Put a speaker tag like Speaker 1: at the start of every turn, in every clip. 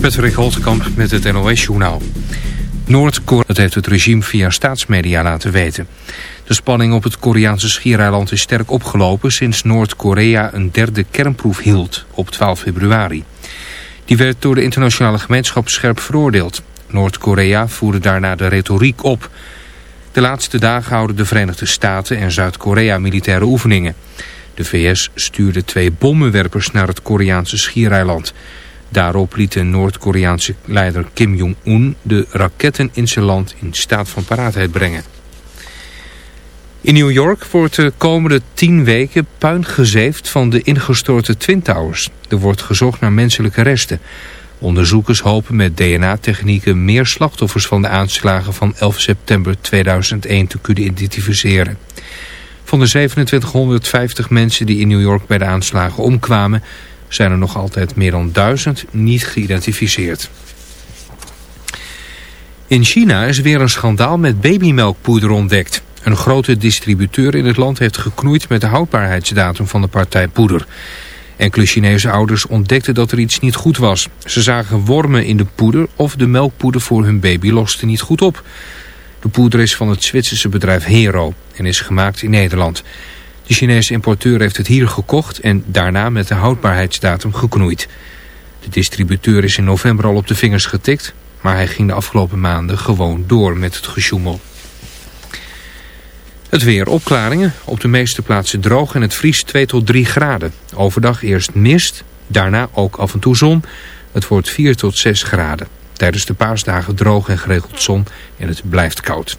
Speaker 1: Patrick Holtkamp met het NOS-journaal. Noord-Korea heeft het regime via staatsmedia laten weten. De spanning op het Koreaanse schiereiland is sterk opgelopen... sinds Noord-Korea een derde kernproef hield op 12 februari. Die werd door de internationale gemeenschap scherp veroordeeld. Noord-Korea voerde daarna de retoriek op. De laatste dagen houden de Verenigde Staten en Zuid-Korea militaire oefeningen. De VS stuurde twee bommenwerpers naar het Koreaanse schiereiland... Daarop liet de Noord-Koreaanse leider Kim Jong-un de raketten in zijn land in staat van paraatheid brengen. In New York wordt de komende tien weken puin gezeefd van de ingestorte Twin Towers. Er wordt gezocht naar menselijke resten. Onderzoekers hopen met DNA-technieken meer slachtoffers van de aanslagen van 11 september 2001 te kunnen identificeren. Van de 2750 mensen die in New York bij de aanslagen omkwamen zijn er nog altijd meer dan duizend niet geïdentificeerd. In China is weer een schandaal met babymelkpoeder ontdekt. Een grote distributeur in het land heeft geknoeid met de houdbaarheidsdatum van de partij poeder. Enkele Chinese ouders ontdekten dat er iets niet goed was. Ze zagen wormen in de poeder of de melkpoeder voor hun baby loste niet goed op. De poeder is van het Zwitserse bedrijf Hero en is gemaakt in Nederland. De Chinese importeur heeft het hier gekocht en daarna met de houdbaarheidsdatum geknoeid. De distributeur is in november al op de vingers getikt, maar hij ging de afgelopen maanden gewoon door met het gesjoemel. Het weer opklaringen, op de meeste plaatsen droog en het vriest 2 tot 3 graden. Overdag eerst mist, daarna ook af en toe zon. Het wordt 4 tot 6 graden. Tijdens de paasdagen droog en geregeld zon en het blijft koud.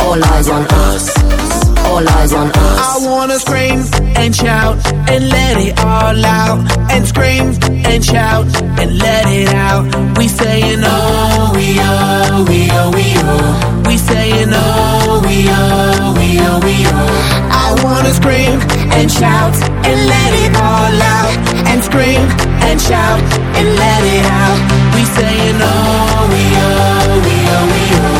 Speaker 2: All eyes on us all eyes on us.
Speaker 3: I wanna scream and shout and let it all out. And scream and shout and let it out. We saying oh, we oh, we oh, we oh. We saying oh, we oh, we oh, we oh. I wanna scream and shout and let it all out. And scream and shout and let it out. We saying oh, we oh, we oh, we oh.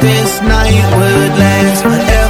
Speaker 3: this night would last forever,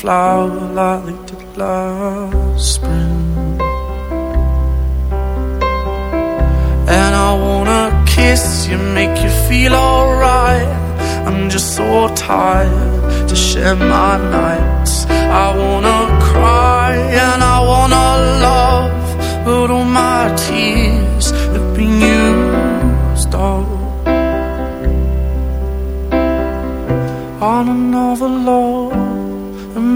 Speaker 4: flower like they did last spring. And I wanna kiss you, make you feel alright. I'm just so tired to share my nights. I wanna cry and I wanna love, but all my tears have been used up. on another love,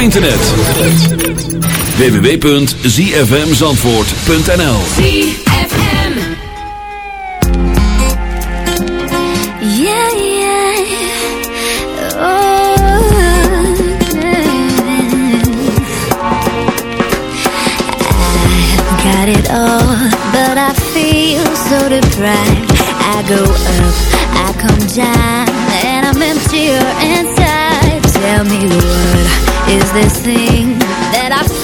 Speaker 5: internet. www.zfmzandvoort.nl
Speaker 6: ZFM Yeah, yeah. Oh, yeah. got it all But I feel so deprived. I go up, I come down And I'm emptier inside. Tell me what is this thing that I've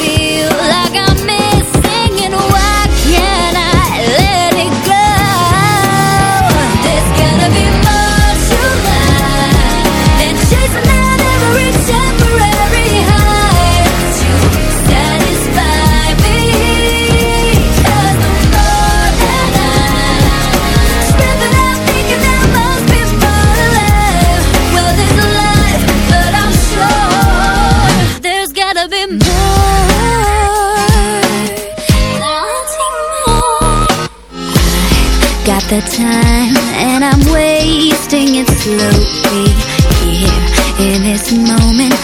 Speaker 6: the time and I'm wasting it slowly here in this moment.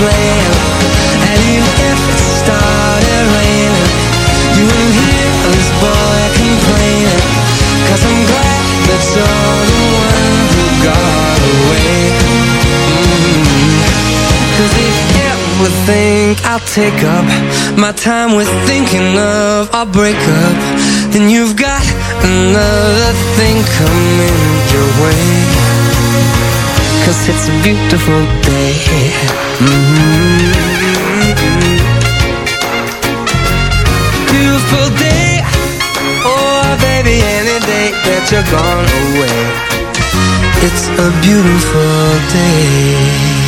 Speaker 7: And even if it raining You wouldn't hear this boy complaining Cause I'm glad that you're the one who got away mm. Cause if think I'll take up My time with thinking of our breakup Then you've got another thing coming your way Cause it's a beautiful day mm-hmm. Mm-hmm. Beautiful day. Oh baby, any day that you're gone away. It's a beautiful day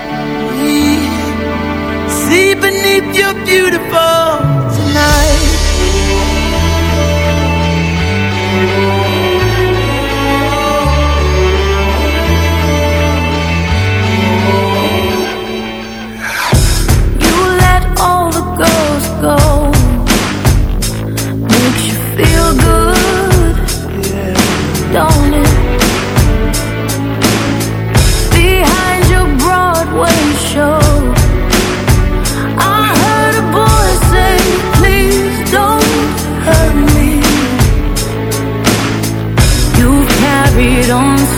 Speaker 8: beneath your beautiful tonight?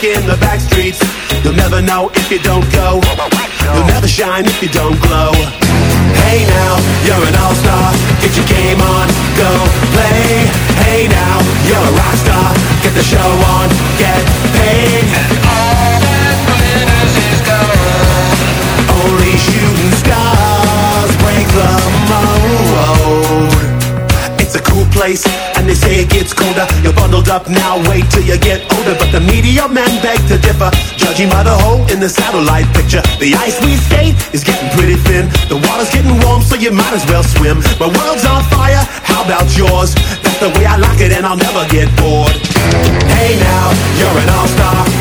Speaker 9: back in the back streets. You'll never know if you don't go. You'll never shine if you don't glow. Hey now, you're an all-star. Get your game on, go play. Hey now, you're a rock star. Get the show on, get paid. And all that glitters is gold. Only shooting stars break the mold it's a cool place, and they say it gets colder. You're bundled up now, wait till you get older. But the media men beg to differ, judging by the hole in the satellite picture. The ice we skate is getting pretty thin. The water's getting warm, so you might as well swim. My world's on fire, how about yours? That's the way I like it, and I'll never get bored. Hey now, you're an all-star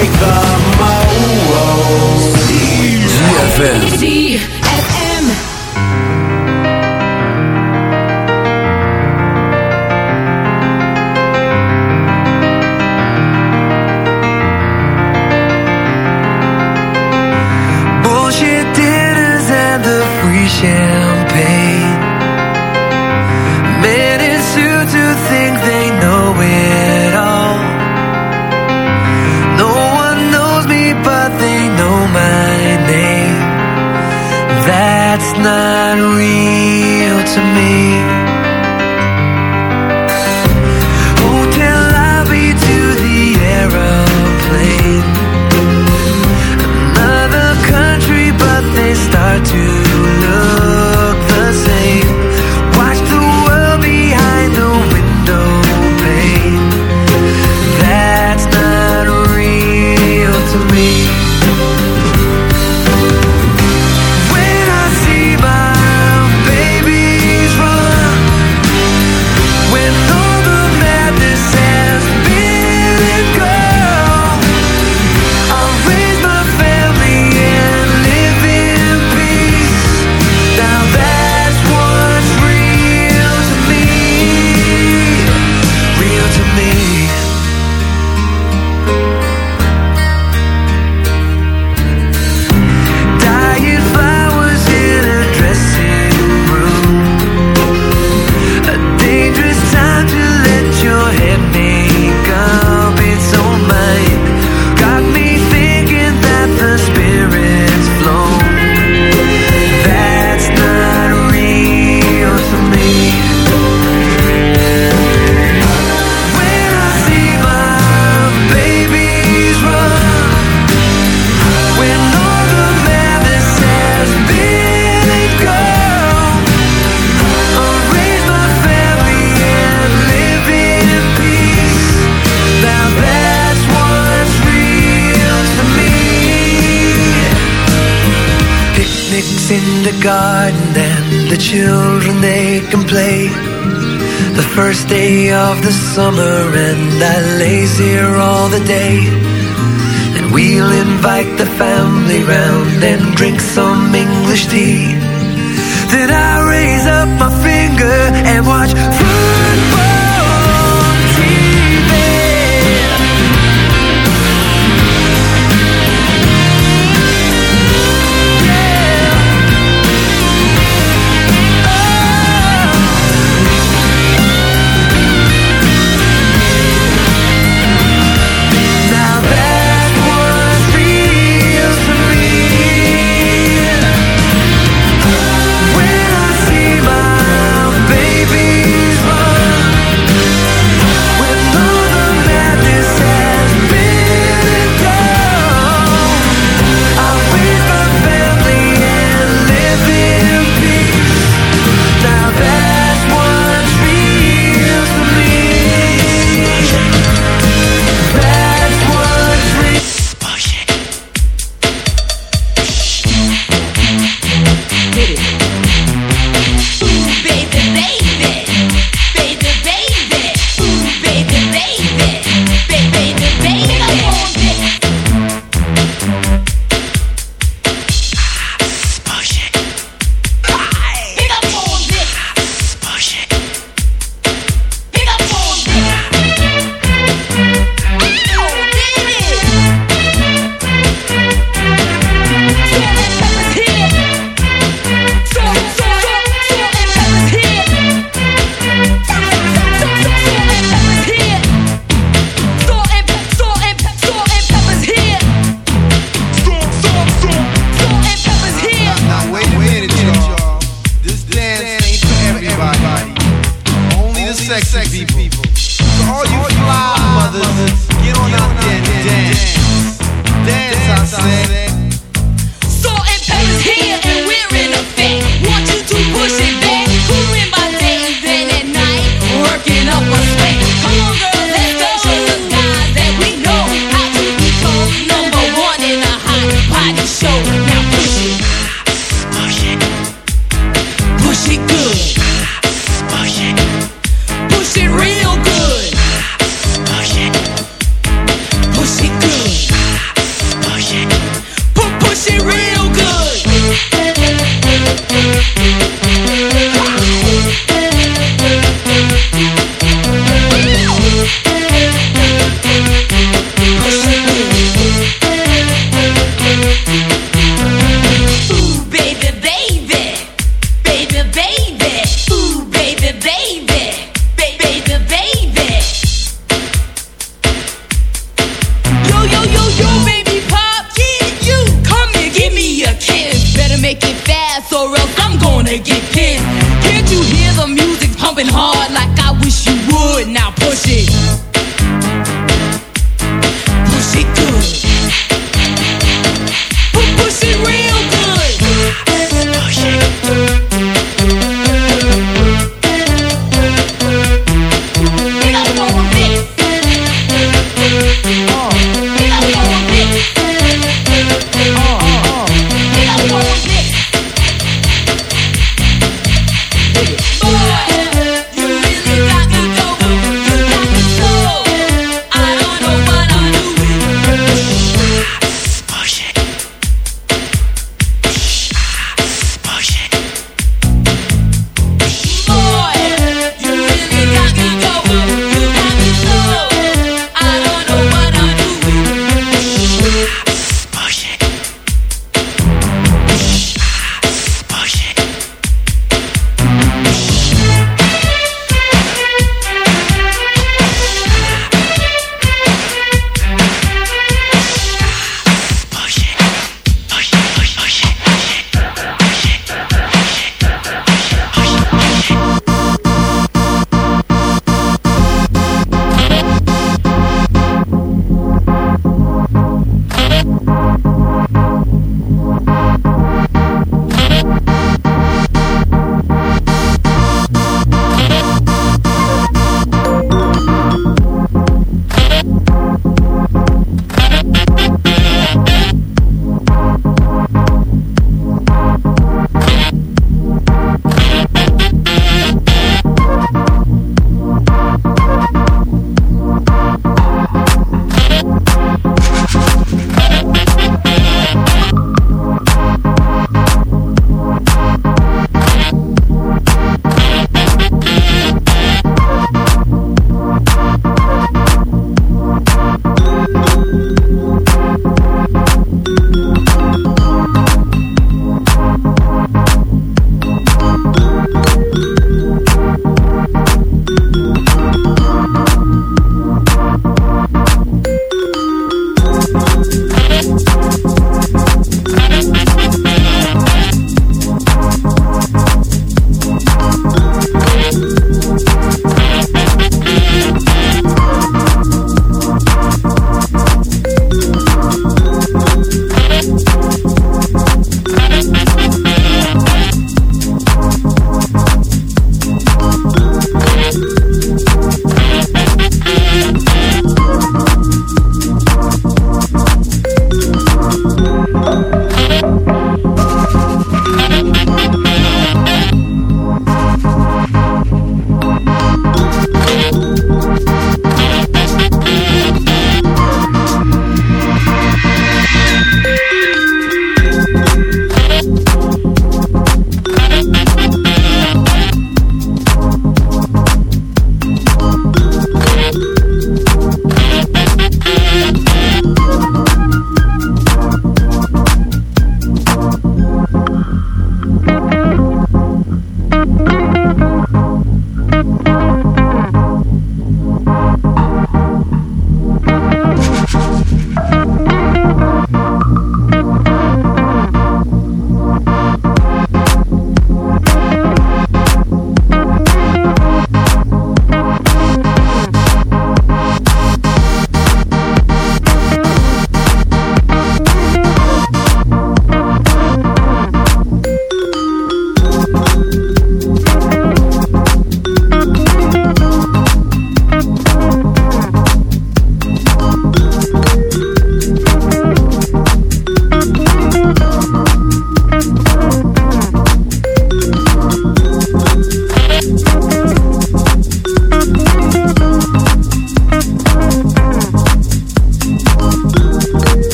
Speaker 9: make the most.
Speaker 7: ZFM.
Speaker 6: first day of the summer and I lays here all the day. And we'll invite the family round and drink some English tea. Then I raise up my finger and watch football.
Speaker 10: You
Speaker 11: hear the music pumping hard like I wish you would? Now push it.